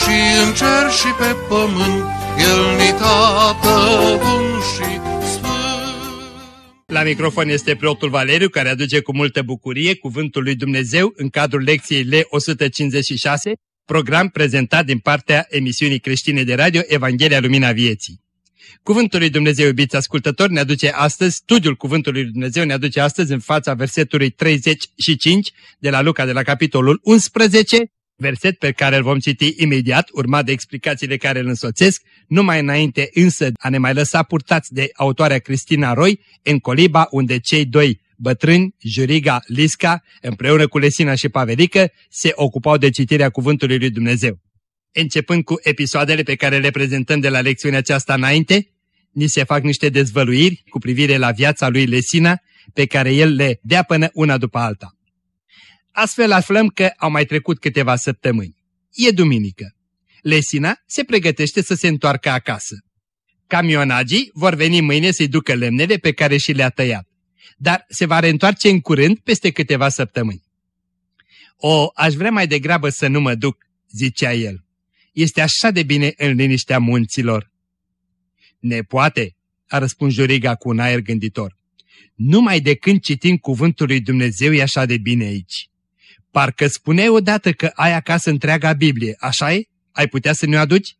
și în cer și pe pământ, El ni tată bun și la microfon este preotul Valeriu, care aduce cu multă bucurie cuvântul lui Dumnezeu în cadrul lecției L156, program prezentat din partea emisiunii creștine de radio Evanghelia Lumina Vieții. Cuvântul lui Dumnezeu, iubiți ascultători, ne aduce astăzi, studiul Cuvântului lui Dumnezeu ne aduce astăzi în fața versetului 35 de la Luca de la capitolul 11, verset pe care îl vom citi imediat, urmat de explicațiile care îl însoțesc, numai înainte însă a ne mai lăsa purtați de autoarea Cristina Roy în Coliba, unde cei doi bătrâni, Juriga, Lisca, împreună cu Lesina și Pavelică, se ocupau de citirea Cuvântului lui Dumnezeu. Începând cu episoadele pe care le prezentăm de la lecțiunea aceasta înainte, ni se fac niște dezvăluiri cu privire la viața lui Lesina, pe care el le dea până una după alta. Astfel aflăm că au mai trecut câteva săptămâni. E duminică. Lesina se pregătește să se întoarcă acasă. Camionagii vor veni mâine să-i ducă lemnele pe care și le-a tăiat, dar se va reîntoarce în curând peste câteva săptămâni. O, aș vrea mai degrabă să nu mă duc, zicea el. Este așa de bine în liniștea munților. Nepoate, a răspuns Juriga cu un aer gânditor. Numai de când citim cuvântul lui Dumnezeu e așa de bine aici. Parcă spuneai odată că ai acasă întreaga Biblie, așa e? Ai putea să ne-o aduci?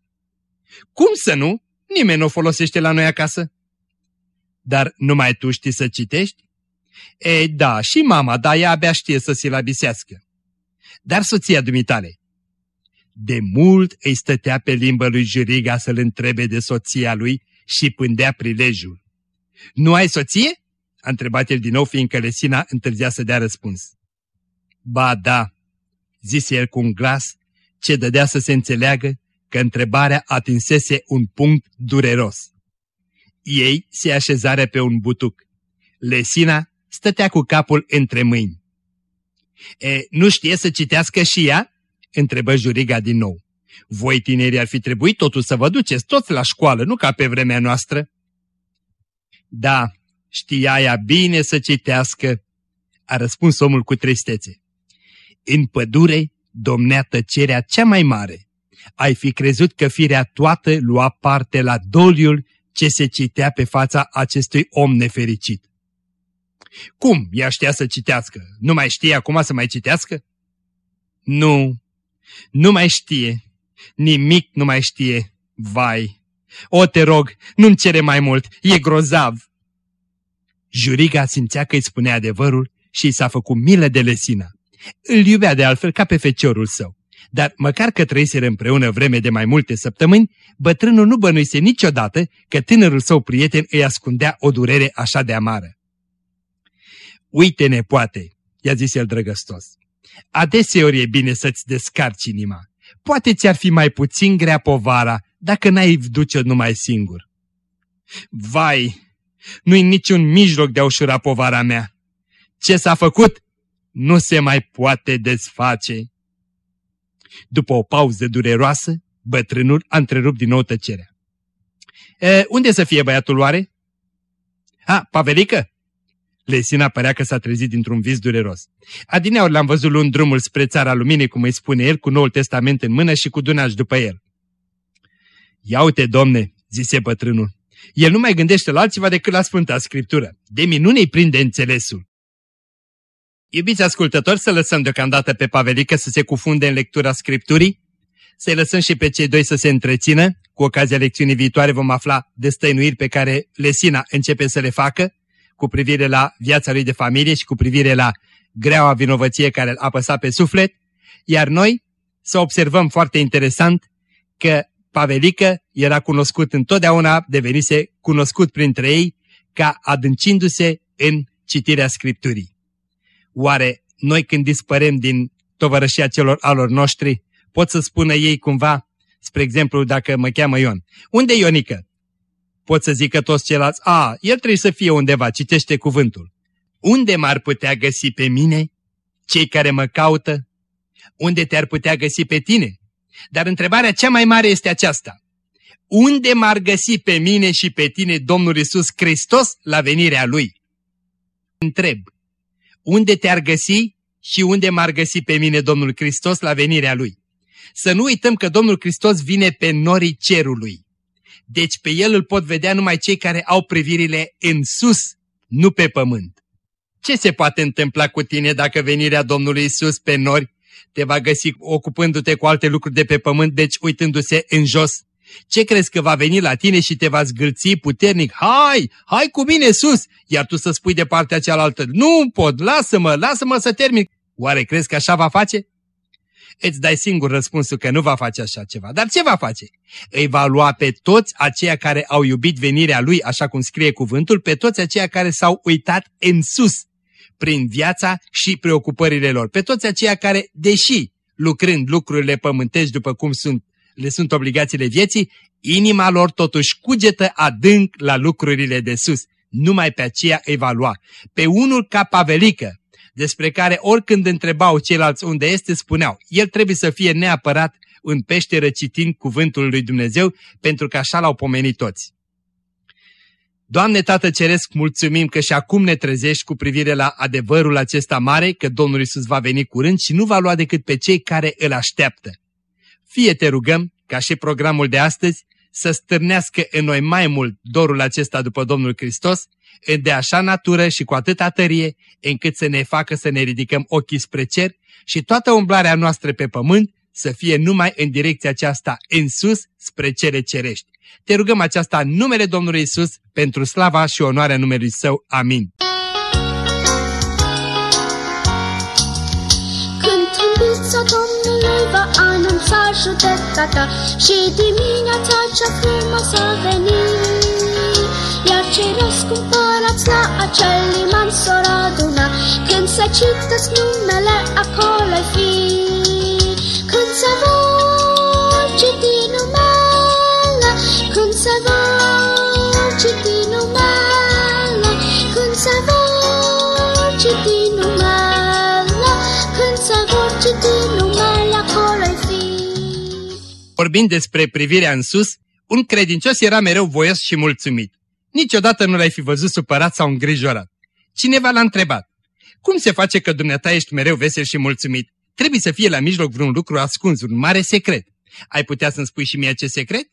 Cum să nu? Nimeni nu o folosește la noi acasă. Dar numai tu știi să citești? Ei, da, și mama, dar ea abia știe să se labisească. Dar soția dumitale? De mult îi stătea pe limbă lui Juriga să-l întrebe de soția lui și pândea prilejul. Nu ai soție? A întrebat el din nou, fiindcă Lesina întârzia să dea răspuns. Ba da, zise el cu un glas ce dădea să se înțeleagă că întrebarea atinsese un punct dureros. Ei se așezare pe un butuc. Lesina stătea cu capul între mâini. E, nu știe să citească și ea?" întrebă juriga din nou. Voi tinerii ar fi trebuit totul să vă duceți toți la școală, nu ca pe vremea noastră." Da, știa ea bine să citească," a răspuns omul cu tristețe. În pădure domnea tăcerea cea mai mare. Ai fi crezut că firea toată lua parte la doliul ce se citea pe fața acestui om nefericit. Cum? Ea știa să citească. Nu mai știe acum să mai citească? Nu, nu mai știe. Nimic nu mai știe. Vai! O, te rog, nu-mi cere mai mult, e grozav! Juriga simțea că îi spunea adevărul și i s-a făcut milă de lesina. Îl iubea de altfel ca pe feciorul său. Dar măcar că trăiseră împreună vreme de mai multe săptămâni, bătrânul nu bănuise niciodată că tânărul său prieten îi ascundea o durere așa de amară. Uite-ne, poate, i-a zis el drăgăstos. Adeseori e bine să-ți descarci inima. Poate ți-ar fi mai puțin grea povara dacă n-ai duce numai singur. Vai, nu-i niciun mijloc de a ușura povara mea. Ce s-a făcut nu se mai poate desface. După o pauză dureroasă, bătrânul a întrerupt din nou tăcerea. E, unde să fie băiatul oare? A, Pavelică? Lesina părea că s-a trezit dintr-un vis dureros. Adineauri l-am văzut luând drumul spre țara luminii, cum îi spune el, cu Noul Testament în mână și cu dunaj după el. Ia uite, domne, zise bătrânul, el nu mai gândește la altceva decât la Sfânta Scriptură. De minune îi prinde înțelesul. Iubiți ascultători, să lăsăm deocamdată pe Pavelică să se cufunde în lectura Scripturii, să-i lăsăm și pe cei doi să se întrețină. Cu ocazia lecțiunii viitoare vom afla destăinuiri pe care Lesina începe să le facă cu privire la viața lui de familie și cu privire la greaua vinovăție care îl apăsa pe suflet, iar noi să observăm foarte interesant că Pavelică era cunoscut întotdeauna, devenise cunoscut printre ei ca adâncindu-se în citirea Scripturii. Oare noi când dispărem din tovărășia celor alor noștri, pot să spună ei cumva, Spre exemplu, dacă mă cheamă Ion. Unde e Ionică? Pot să zică toți ceilalți, a, el trebuie să fie undeva, citește cuvântul. Unde m-ar putea găsi pe mine? Cei care mă caută? Unde te-ar putea găsi pe tine? Dar întrebarea cea mai mare este aceasta. Unde m-ar găsi pe mine și pe tine Domnul Isus Hristos la venirea Lui? Întreb, unde te-ar găsi și unde m-ar găsi pe mine Domnul Hristos la venirea Lui? Să nu uităm că Domnul Hristos vine pe norii cerului. Deci pe El îl pot vedea numai cei care au privirile în sus, nu pe pământ. Ce se poate întâmpla cu tine dacă venirea Domnului Isus pe nori te va găsi ocupându-te cu alte lucruri de pe pământ, deci uitându-se în jos? Ce crezi că va veni la tine și te va zgâlți puternic? Hai, hai cu mine sus! Iar tu să spui de partea cealaltă, nu pot, lasă-mă, lasă-mă să termin. Oare crezi că așa va face? Îți dai singur răspunsul că nu va face așa ceva. Dar ce va face? Îi va lua pe toți aceia care au iubit venirea lui, așa cum scrie cuvântul, pe toți aceia care s-au uitat în sus prin viața și preocupările lor. Pe toți aceia care, deși lucrând lucrurile pământești după cum sunt, le sunt obligațiile vieții, inima lor totuși cugetă adânc la lucrurile de sus. Numai pe aceea îi va lua. Pe unul ca pavelică, despre care oricând întrebau ceilalți unde este, spuneau, el trebuie să fie neapărat în peșteră citind cuvântul lui Dumnezeu, pentru că așa l-au pomenit toți. Doamne Tată Ceresc, mulțumim că și acum ne trezești cu privire la adevărul acesta mare, că Domnul Isus va veni curând și nu va lua decât pe cei care îl așteaptă. Fie te rugăm, ca și programul de astăzi, să stârnească în noi mai mult dorul acesta după Domnul Hristos, de așa natură și cu atâta tărie, încât să ne facă să ne ridicăm ochii spre cer și toată umblarea noastră pe pământ să fie numai în direcția aceasta, în sus, spre cele cerești. Te rugăm aceasta în numele Domnului Isus, pentru slava și onoarea numelui Său. Amin. Domnului va anunța judecata și dimineața cea frumoasă veni. Iar cei răscumpărați la acel liman s-or aduna, când se citesc numele acolo fi. Când se vor citi numele, Vorbind despre privirea în sus, un credincios era mereu voios și mulțumit. Niciodată nu l-ai fi văzut supărat sau îngrijorat. Cineva l-a întrebat, cum se face că dumneata ești mereu vesel și mulțumit? Trebuie să fie la mijloc vreun lucru ascuns, un mare secret. Ai putea să-mi spui și mie ce secret?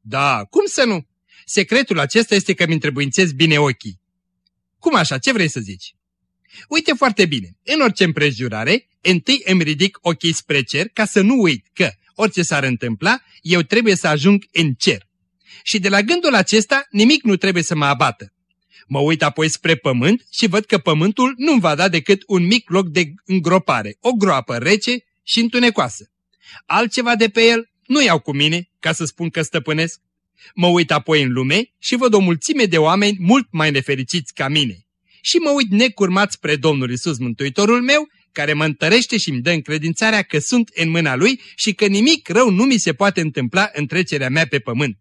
Da, cum să nu? Secretul acesta este că mi întrebuințez bine ochii. Cum așa? Ce vrei să zici? Uite foarte bine, în orice împrejurare, întâi îmi ridic ochii spre cer ca să nu uit că, orice s-ar întâmpla, eu trebuie să ajung în cer. Și de la gândul acesta, nimic nu trebuie să mă abată. Mă uit apoi spre pământ și văd că pământul nu-mi va da decât un mic loc de îngropare, o groapă rece și întunecoasă. Altceva de pe el nu iau cu mine, ca să spun că stăpânesc. Mă uit apoi în lume și văd o mulțime de oameni mult mai nefericiți ca mine. Și mă uit necurmat spre Domnul Isus Mântuitorul meu, care mă întărește și îmi dă încredințarea că sunt în mâna Lui și că nimic rău nu mi se poate întâmpla în trecerea mea pe pământ.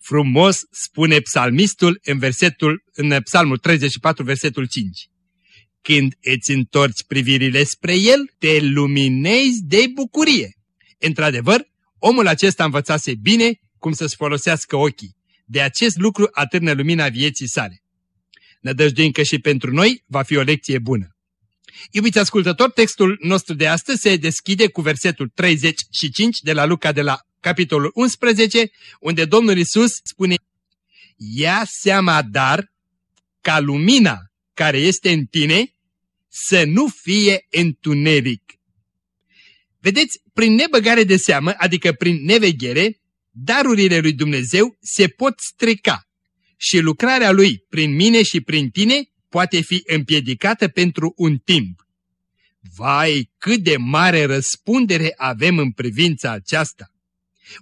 Frumos spune psalmistul în, versetul, în psalmul 34, versetul 5. Când îți întorci privirile spre el, te luminezi de bucurie. Într-adevăr, omul acesta învățase bine cum să-și folosească ochii. De acest lucru atârnă lumina vieții sale. Nădăjduim că și pentru noi va fi o lecție bună. Iubiți ascultători, textul nostru de astăzi se deschide cu versetul 35 de la Luca de la capitolul 11, unde Domnul Isus spune Ia seama dar ca lumina care este în tine să nu fie întuneric. Vedeți, prin nebăgare de seamă, adică prin neveghere, darurile lui Dumnezeu se pot strica și lucrarea lui prin mine și prin tine poate fi împiedicată pentru un timp. Vai, cât de mare răspundere avem în privința aceasta!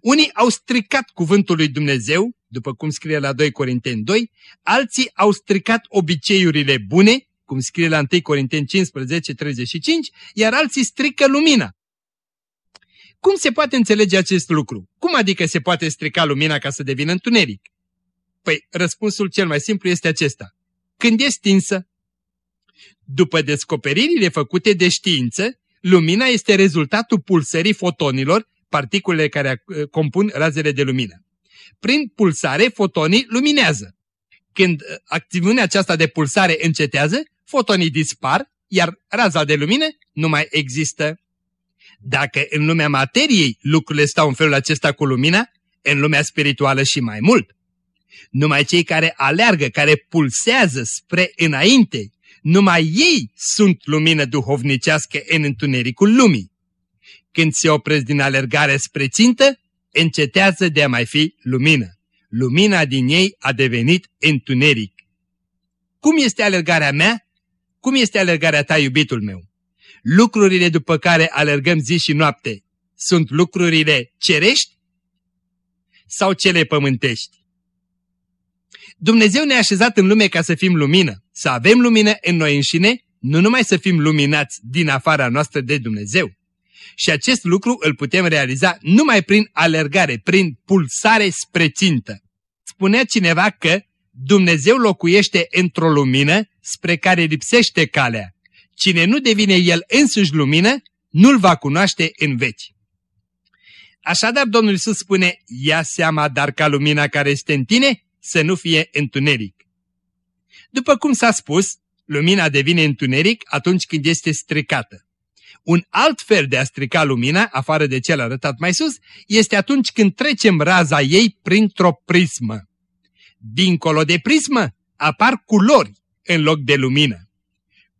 Unii au stricat cuvântul lui Dumnezeu, după cum scrie la 2 Corinteni 2, alții au stricat obiceiurile bune, cum scrie la 1 Corinteni 15, 35, iar alții strică lumina. Cum se poate înțelege acest lucru? Cum adică se poate strica lumina ca să devină întuneric? Păi, răspunsul cel mai simplu este acesta. Când e stinsă. După descoperirile făcute de știință, lumina este rezultatul pulsării fotonilor, particulele care uh, compun razele de lumină. Prin pulsare, fotonii luminează. Când uh, acțiunea aceasta de pulsare încetează, fotonii dispar, iar raza de lumină nu mai există. Dacă în lumea materiei lucrurile stau în felul acesta cu lumina, în lumea spirituală și mai mult. Numai cei care aleargă, care pulsează spre înainte, numai ei sunt lumină duhovnicească în întunericul lumii. Când se opresc din alergare spre țintă, încetează de a mai fi lumină. Lumina din ei a devenit întuneric. Cum este alergarea mea? Cum este alergarea ta, iubitul meu? lucrurile după care alergăm zi și noapte sunt lucrurile cerești sau cele pământești? Dumnezeu ne-a așezat în lume ca să fim lumină, să avem lumină în noi înșine, nu numai să fim luminați din afara noastră de Dumnezeu. Și acest lucru îl putem realiza numai prin alergare, prin pulsare spre țintă. Spunea cineva că Dumnezeu locuiește într-o lumină spre care lipsește calea. Cine nu devine el însuși lumină, nu-l va cunoaște în veci. Așadar, Domnul Iisus spune, ia seama dar ca lumina care este în tine să nu fie întuneric. După cum s-a spus, lumina devine întuneric atunci când este stricată. Un alt fel de a strica lumina, afară de cel arătat mai sus, este atunci când trecem raza ei printr-o prismă. Dincolo de prismă apar culori în loc de lumină.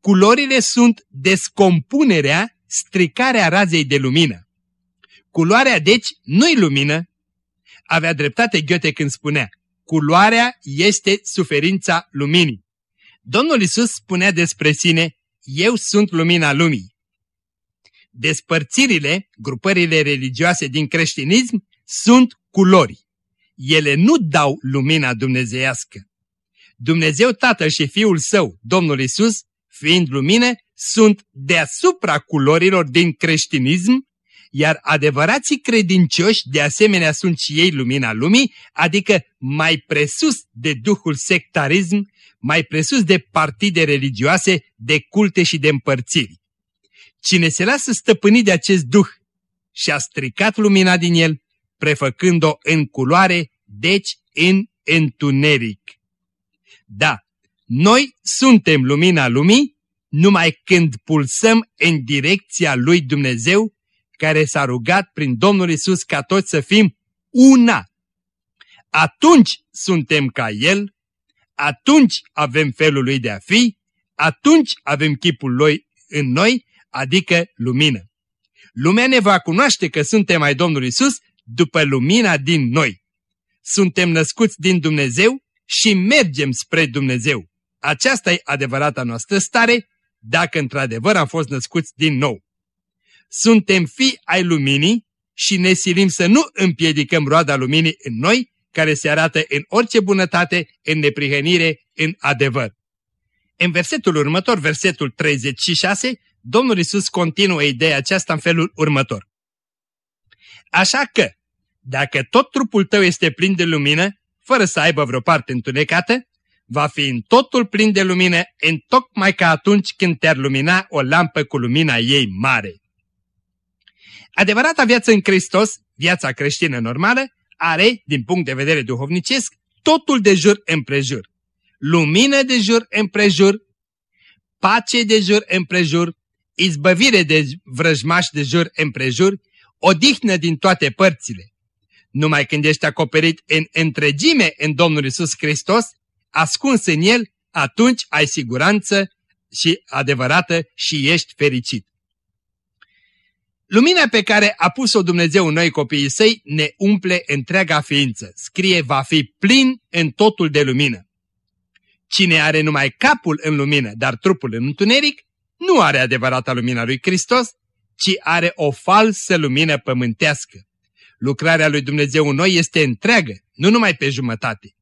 Culorile sunt descompunerea, stricarea razei de lumină. Culoarea, deci, nu-i lumină. Avea dreptate Goethe când spunea, culoarea este suferința luminii. Domnul Isus spunea despre sine, eu sunt lumina lumii. Despărțirile, grupările religioase din creștinism, sunt culori. Ele nu dau lumina dumnezeiască. Dumnezeu Tatăl și Fiul Său, Domnul Isus, fiind lumină, sunt deasupra culorilor din creștinism, iar adevărații credincioși de asemenea sunt și ei lumina lumii, adică mai presus de duhul sectarism, mai presus de partide religioase, de culte și de împărțiri. Cine se lasă stăpânit de acest duh și a stricat lumina din el, prefăcând-o în culoare, deci în întuneric. Da, noi suntem lumina lumii numai când pulsăm în direcția lui Dumnezeu, care s-a rugat prin Domnul Isus ca toți să fim una. Atunci suntem ca El, atunci avem felul lui de a fi, atunci avem chipul lui în noi, adică lumină. Lumea ne va cunoaște că suntem ai Domnului Isus după lumina din noi. Suntem născuți din Dumnezeu și mergem spre Dumnezeu. Aceasta e adevărata noastră stare, dacă într-adevăr am fost născuți din nou. Suntem fi ai luminii și ne silim să nu împiedicăm roada luminii în noi, care se arată în orice bunătate, în neprihănire, în adevăr. În versetul următor, versetul 36, Domnul Isus continuă ideea aceasta în felul următor. Așa că, dacă tot trupul tău este plin de lumină, fără să aibă vreo parte întunecată, va fi în totul plin de lumină, în tocmai ca atunci când te-ar lumina o lampă cu lumina ei mare. Adevărata viață în Hristos, viața creștină normală, are, din punct de vedere duhovnicesc, totul de jur împrejur. Lumină de jur împrejur, pace de jur împrejur, izbăvire de vrăjmași de jur împrejur, odihnă din toate părțile. Numai când ești acoperit în întregime în Domnul Isus Hristos, ascuns în el, atunci ai siguranță și adevărată și ești fericit. Lumina pe care a pus-o Dumnezeu în noi copiii săi ne umple întreaga ființă. Scrie, va fi plin în totul de lumină. Cine are numai capul în lumină, dar trupul în întuneric, nu are adevărata lumina lui Hristos, ci are o falsă lumină pământească. Lucrarea lui Dumnezeu în noi este întreagă, nu numai pe jumătate.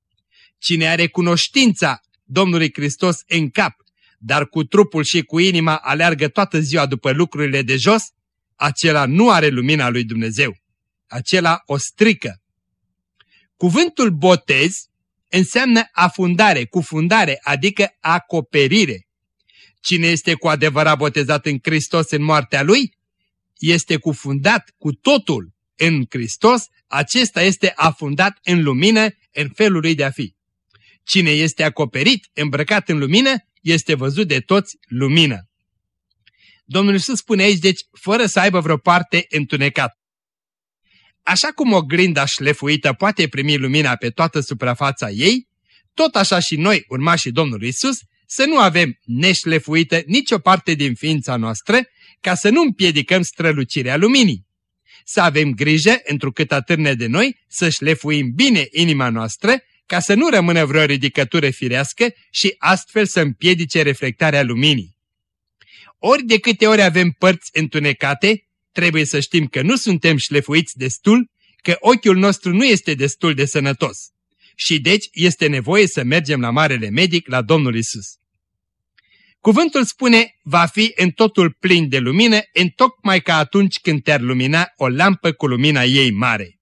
Cine are cunoștința Domnului Hristos în cap, dar cu trupul și cu inima aleargă toată ziua după lucrurile de jos, acela nu are lumina lui Dumnezeu. Acela o strică. Cuvântul botez înseamnă afundare, cufundare, adică acoperire. Cine este cu adevărat botezat în Hristos în moartea Lui, este cufundat cu totul în Hristos, acesta este afundat în lumină, în felul lui de a fi. Cine este acoperit, îmbrăcat în lumină, este văzut de toți lumină. Domnul Iisus spune aici, deci, fără să aibă vreo parte întunecat. Așa cum o glinda șlefuită poate primi lumina pe toată suprafața ei, tot așa și noi, urmașii Domnului Isus, să nu avem neșlefuită nicio parte din ființa noastră, ca să nu împiedicăm strălucirea luminii. Să avem grijă, întrucât atârne de noi, să șlefuim bine inima noastră, ca să nu rămână vreo ridicătură firească și astfel să împiedice reflectarea luminii. Ori de câte ori avem părți întunecate, trebuie să știm că nu suntem șlefuiți destul, că ochiul nostru nu este destul de sănătos. Și deci este nevoie să mergem la Marele Medic, la Domnul Isus. Cuvântul spune, va fi în totul plin de lumină, în tocmai ca atunci când te-ar lumina o lampă cu lumina ei mare.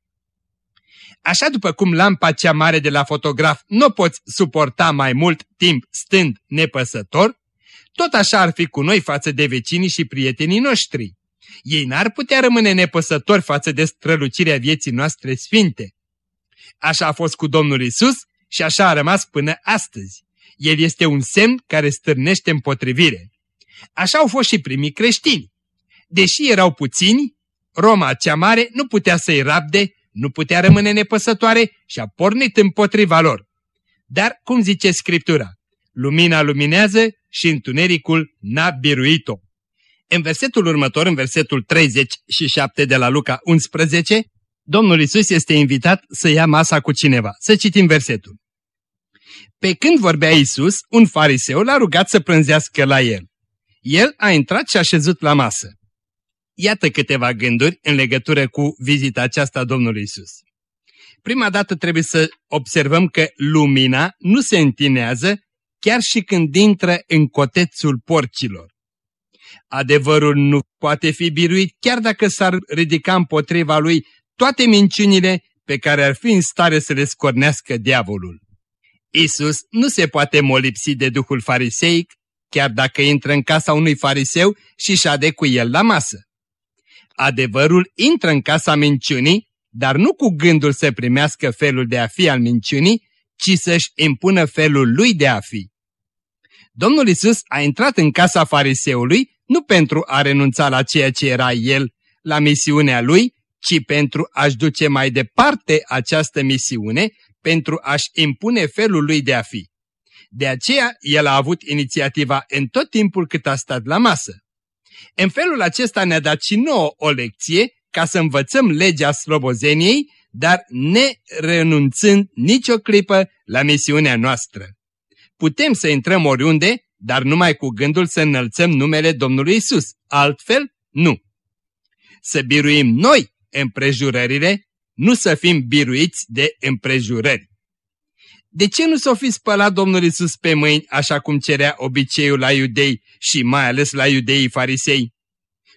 Așa după cum lampa cea mare de la fotograf nu poți suporta mai mult timp stând nepăsător, tot așa ar fi cu noi față de vecinii și prietenii noștri. Ei n-ar putea rămâne nepăsători față de strălucirea vieții noastre sfinte. Așa a fost cu Domnul Isus și așa a rămas până astăzi. El este un semn care stârnește împotrivire. Așa au fost și primii creștini. Deși erau puțini, Roma cea mare nu putea să-i rabde, nu putea rămâne nepăsătoare și a pornit împotriva lor. Dar, cum zice Scriptura, lumina luminează și întunericul n-a biruit-o. În versetul următor, în versetul 37 de la Luca 11, Domnul Isus este invitat să ia masa cu cineva. Să citim versetul. Pe când vorbea Isus, un fariseu l-a rugat să prânzească la el. El a intrat și a șezut la masă. Iată câteva gânduri în legătură cu vizita aceasta Domnului Isus. Prima dată trebuie să observăm că lumina nu se întinează chiar și când intră în cotețul porcilor. Adevărul nu poate fi biruit chiar dacă s-ar ridica împotriva lui toate minciunile pe care ar fi în stare să le scornească diavolul. Isus nu se poate molipsi de duhul fariseic, chiar dacă intră în casa unui fariseu și șade cu el la masă. Adevărul intră în casa minciunii, dar nu cu gândul să primească felul de a fi al minciunii, ci să-și impună felul lui de a fi. Domnul Isus a intrat în casa fariseului nu pentru a renunța la ceea ce era el, la misiunea lui, ci pentru a-și duce mai departe această misiune, pentru a-și impune felul lui de a fi. De aceea, el a avut inițiativa în tot timpul cât a stat la masă. În felul acesta ne-a dat și nouă o lecție ca să învățăm legea slobozeniei, dar ne renunțând nicio clipă la misiunea noastră. Putem să intrăm oriunde, dar numai cu gândul să înălțăm numele Domnului Isus. Altfel, nu. Să biruim noi împrejurările, nu să fim biruiți de împrejurări. De ce nu s-o fi spălat Domnul Isus pe mâini așa cum cerea obiceiul la iudei și mai ales la iudeii farisei?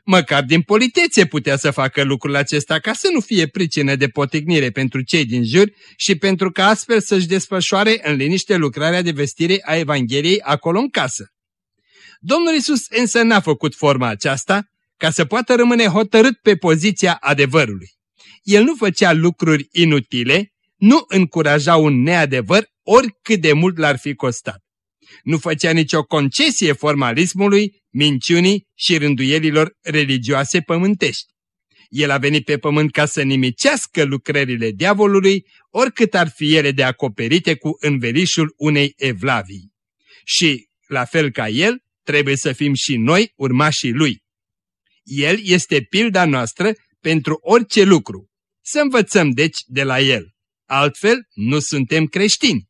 Măcar din politețe putea să facă lucrul acesta ca să nu fie pricină de potignire pentru cei din jur și pentru ca astfel să-și desfășoare în liniște lucrarea de vestire a Evangheliei acolo în casă. Domnul Isus însă n-a făcut forma aceasta ca să poată rămâne hotărât pe poziția adevărului. El nu făcea lucruri inutile, nu încuraja un neadevăr oricât de mult l-ar fi costat. Nu făcea nicio concesie formalismului, minciunii și rânduielilor religioase pământești. El a venit pe pământ ca să nimicească lucrările diavolului, oricât ar fi ele de acoperite cu învelișul unei evlavii. Și, la fel ca el, trebuie să fim și noi urmașii lui. El este pilda noastră pentru orice lucru. Să învățăm deci de la el. Altfel, nu suntem creștini.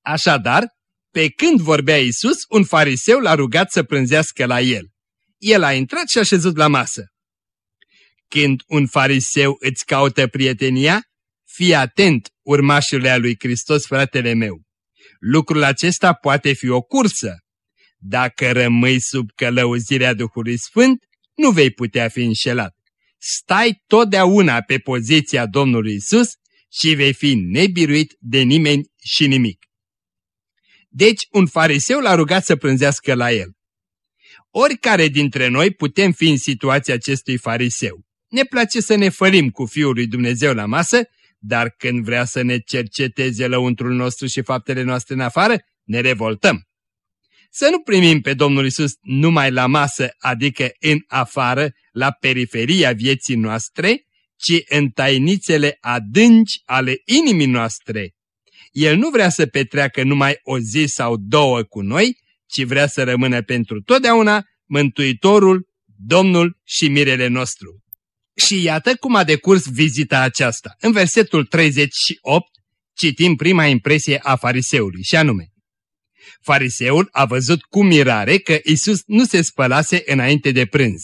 Așadar, pe când vorbea Isus, un fariseu l-a rugat să prânzească la el. El a intrat și a șezut la masă. Când un fariseu îți caută prietenia, fii atent, urmașule a lui Hristos, fratele meu. Lucrul acesta poate fi o cursă. Dacă rămâi sub călăuzirea Duhului Sfânt, nu vei putea fi înșelat. Stai totdeauna pe poziția Domnului Isus și vei fi nebiruit de nimeni și nimic. Deci un fariseu l-a rugat să prânzească la el. Oricare dintre noi putem fi în situația acestui fariseu. Ne place să ne fălim cu Fiul lui Dumnezeu la masă, dar când vrea să ne cerceteze lăuntrul nostru și faptele noastre în afară, ne revoltăm. Să nu primim pe Domnul Isus numai la masă, adică în afară, la periferia vieții noastre, ci în tainițele adânci ale inimii noastre. El nu vrea să petreacă numai o zi sau două cu noi, ci vrea să rămână pentru totdeauna Mântuitorul, Domnul și Mirele nostru. Și iată cum a decurs vizita aceasta. În versetul 38 citim prima impresie a fariseului și anume Fariseul a văzut cu mirare că Isus nu se spălase înainte de prânz.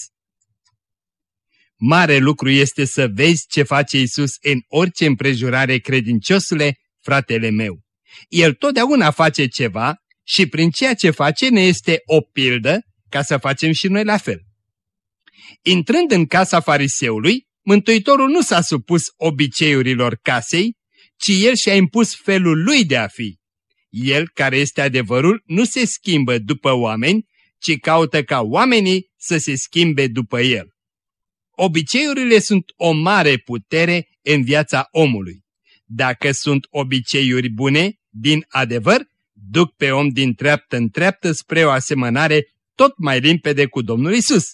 Mare lucru este să vezi ce face Isus în orice împrejurare credinciosule, fratele meu. El totdeauna face ceva și prin ceea ce face ne este o pildă ca să facem și noi la fel. Intrând în casa fariseului, Mântuitorul nu s-a supus obiceiurilor casei, ci el și-a impus felul lui de a fi. El, care este adevărul, nu se schimbă după oameni, ci caută ca oamenii să se schimbe după el. Obiceiurile sunt o mare putere în viața omului. Dacă sunt obiceiuri bune, din adevăr, duc pe om din treaptă în treaptă spre o asemănare tot mai limpede cu Domnul Isus.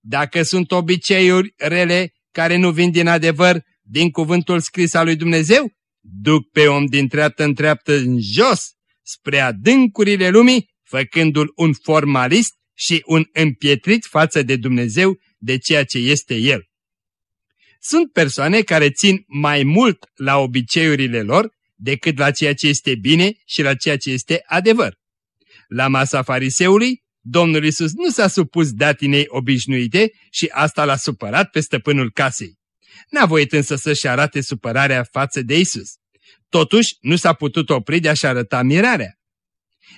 Dacă sunt obiceiuri rele care nu vin din adevăr, din cuvântul scris al lui Dumnezeu, duc pe om din treaptă în treaptă în jos, spre adâncurile lumii, făcându-l un formalist și un împietrit față de Dumnezeu de ceea ce este El. Sunt persoane care țin mai mult la obiceiurile lor decât la ceea ce este bine și la ceea ce este adevăr. La masa fariseului, Domnul Isus nu s-a supus datinei obișnuite și asta l-a supărat pe stăpânul casei. N-a voit însă să-și arate supărarea față de Isus. Totuși, nu s-a putut opri de a-și arăta mirarea.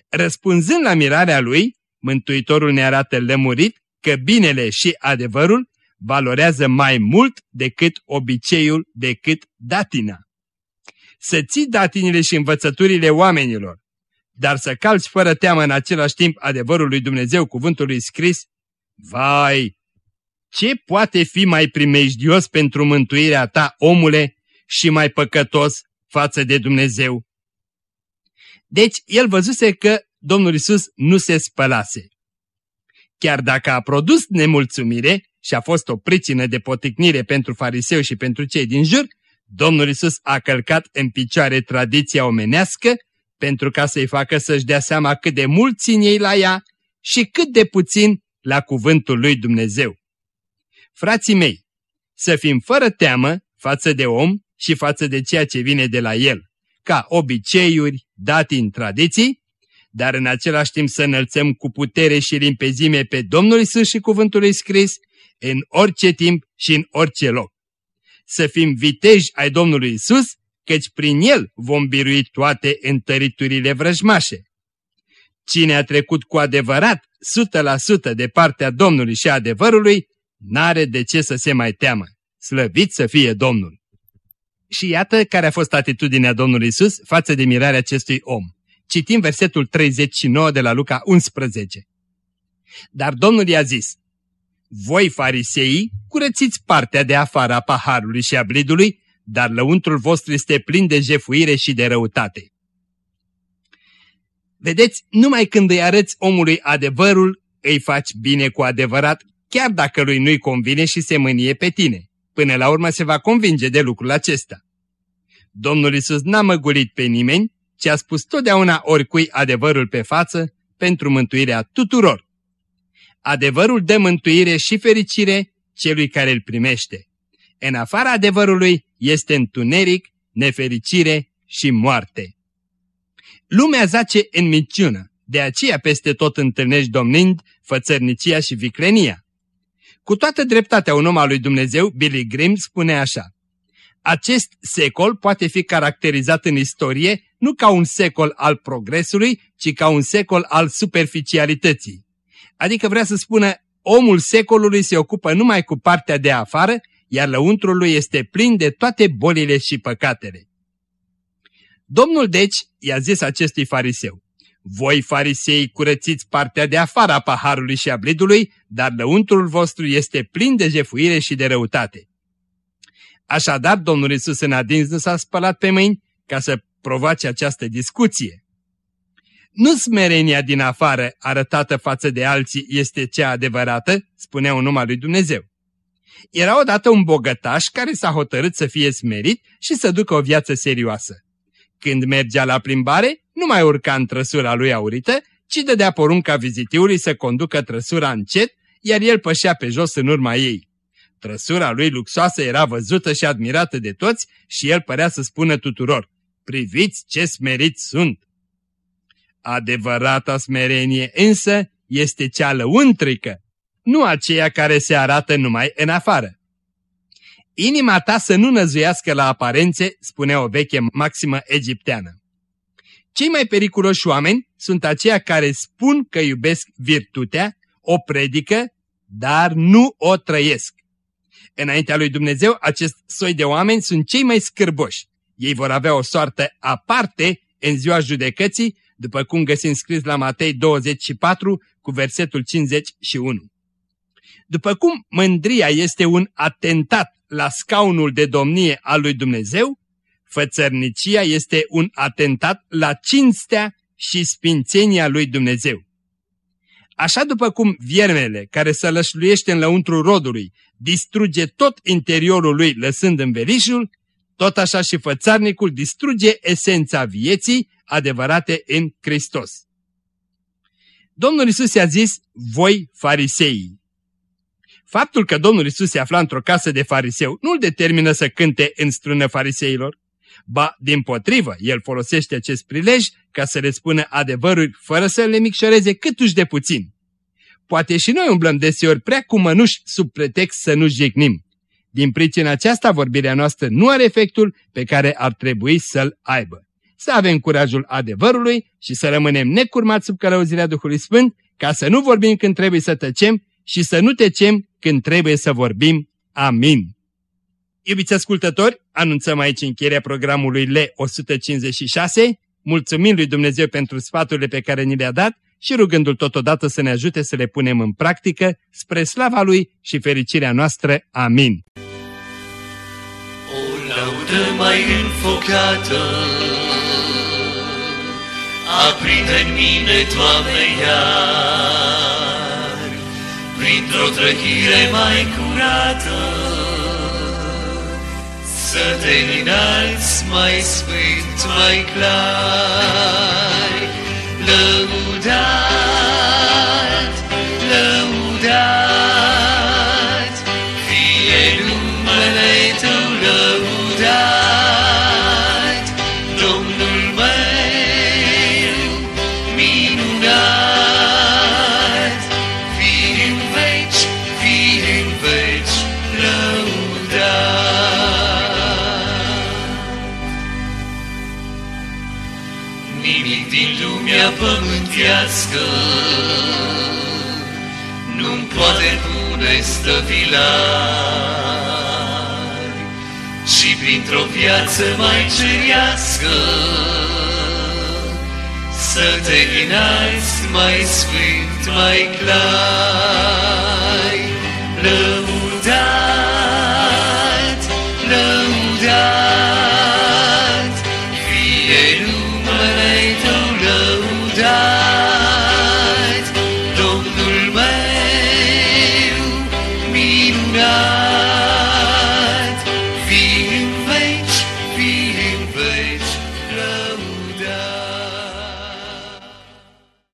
Răspunzând la mirarea lui, Mântuitorul ne arată lămurit că binele și adevărul valorează mai mult decât obiceiul, decât datina. Să ții datinile și învățăturile oamenilor, dar să calci fără teamă în același timp adevărul lui Dumnezeu, cuvântul lui scris, vai, ce poate fi mai primejdios pentru mântuirea ta, omule, și mai păcătos față de Dumnezeu? Deci, el văzuse că Domnul Isus nu se spălase. Chiar dacă a produs nemulțumire și a fost o pricină de poticnire pentru fariseu și pentru cei din jur, Domnul Isus a călcat în picioare tradiția omenească pentru ca să-i facă să-și dea seama cât de mult țin ei la ea și cât de puțin la cuvântul lui Dumnezeu. Frații mei, să fim fără teamă față de om și față de ceea ce vine de la el, ca obiceiuri, dati în tradiții, dar în același timp să înălțăm cu putere și limpezime pe Domnul Isus și cuvântul lui scris, în orice timp și în orice loc. Să fim viteji ai Domnului Isus, căci prin El vom birui toate întăriturile vrăjmașe. Cine a trecut cu adevărat 100% de partea Domnului și adevărului, n-are de ce să se mai teamă. Slăvit să fie Domnul! Și iată care a fost atitudinea Domnului Isus față de mirarea acestui om. Citim versetul 39 de la Luca 11. Dar Domnul i-a zis, Voi, farisei, curățiți partea de afară a paharului și a blidului, dar lăuntrul vostru este plin de jefuire și de răutate. Vedeți, numai când îi arăți omului adevărul, îi faci bine cu adevărat, chiar dacă lui nu-i convine și se mânie pe tine. Până la urmă se va convinge de lucrul acesta. Domnul Isus n-a măgulit pe nimeni, ci a spus totdeauna oricui adevărul pe față pentru mântuirea tuturor. Adevărul dă mântuire și fericire celui care îl primește. În afara adevărului este întuneric, nefericire și moarte. Lumea zace în minciună, de aceea peste tot întâlnești domnind fățărnicia și viclenia. Cu toată dreptatea un om al lui Dumnezeu, Billy Grimm, spune așa, Acest secol poate fi caracterizat în istorie nu ca un secol al progresului, ci ca un secol al superficialității. Adică vrea să spună, omul secolului se ocupă numai cu partea de afară, iar lăuntrul lui este plin de toate bolile și păcatele. Domnul deci i-a zis acestui fariseu, voi farisei curățiți partea de afară a paharului și a blidului, dar lăuntrul vostru este plin de jefuire și de răutate. Așadar, Domnul Isus în adins nu s-a spălat pe mâini ca să provoace această discuție. Nu smerenia din afară arătată față de alții este cea adevărată, spunea un om al lui Dumnezeu. Era odată un bogătaș care s-a hotărât să fie smerit și să ducă o viață serioasă. Când mergea la plimbare, nu mai urca în trăsura lui aurită, ci dădea porunca vizitiului să conducă trăsura încet, iar el pășea pe jos în urma ei. Trăsura lui luxoasă era văzută și admirată de toți și el părea să spună tuturor, priviți ce smeriți sunt! Adevărata smerenie însă este cea lăuntrică, nu aceea care se arată numai în afară. Inima ta să nu năzuiască la aparențe, spunea o veche maximă egipteană. Cei mai periculoși oameni sunt aceia care spun că iubesc virtutea, o predică, dar nu o trăiesc. Înaintea lui Dumnezeu, acest soi de oameni sunt cei mai scârboși. Ei vor avea o soartă aparte în ziua judecății, după cum găsim scris la Matei 24 cu versetul 51. După cum mândria este un atentat la scaunul de domnie al lui Dumnezeu, fățărnicia este un atentat la cinstea și spințenia lui Dumnezeu. Așa după cum viermele care se lășluiește în lăuntru rodului distruge tot interiorul lui lăsând învelișul, tot așa și fățarnicul distruge esența vieții adevărate în Hristos. Domnul Isus i-a zis, voi fariseii. Faptul că Domnul Isus se afla într-o casă de fariseu nu-l determină să cânte în strună fariseilor, ba, din potrivă, el folosește acest prilej ca să le spună adevăruri fără să le micșoreze câtuși de puțin. Poate și noi umblăm deseori prea cu mănuși sub pretext să nu jignim. Din pricina aceasta, vorbirea noastră nu are efectul pe care ar trebui să-l aibă. Să avem curajul adevărului și să rămânem necurmați sub călăuzirea Duhului Sfânt, ca să nu vorbim când trebuie să tăcem și să nu tecem când trebuie să vorbim. Amin. Iubiți ascultători, anunțăm aici încheierea programului L156, mulțumim lui Dumnezeu pentru sfaturile pe care ni le-a dat și rugându-L totodată să ne ajute să le punem în practică spre slava Lui și fericirea noastră. Amin. O laudă mai înfocată aprinde în mine, Doamne, iar printr-o trăhire mai curată să te înalți mai sfânt, mai clar, die. Lumea pământească nu-mi poate pune stăvilari și printr-o viață mai cerească să te înalți mai sfânt, mai clar, lăudat.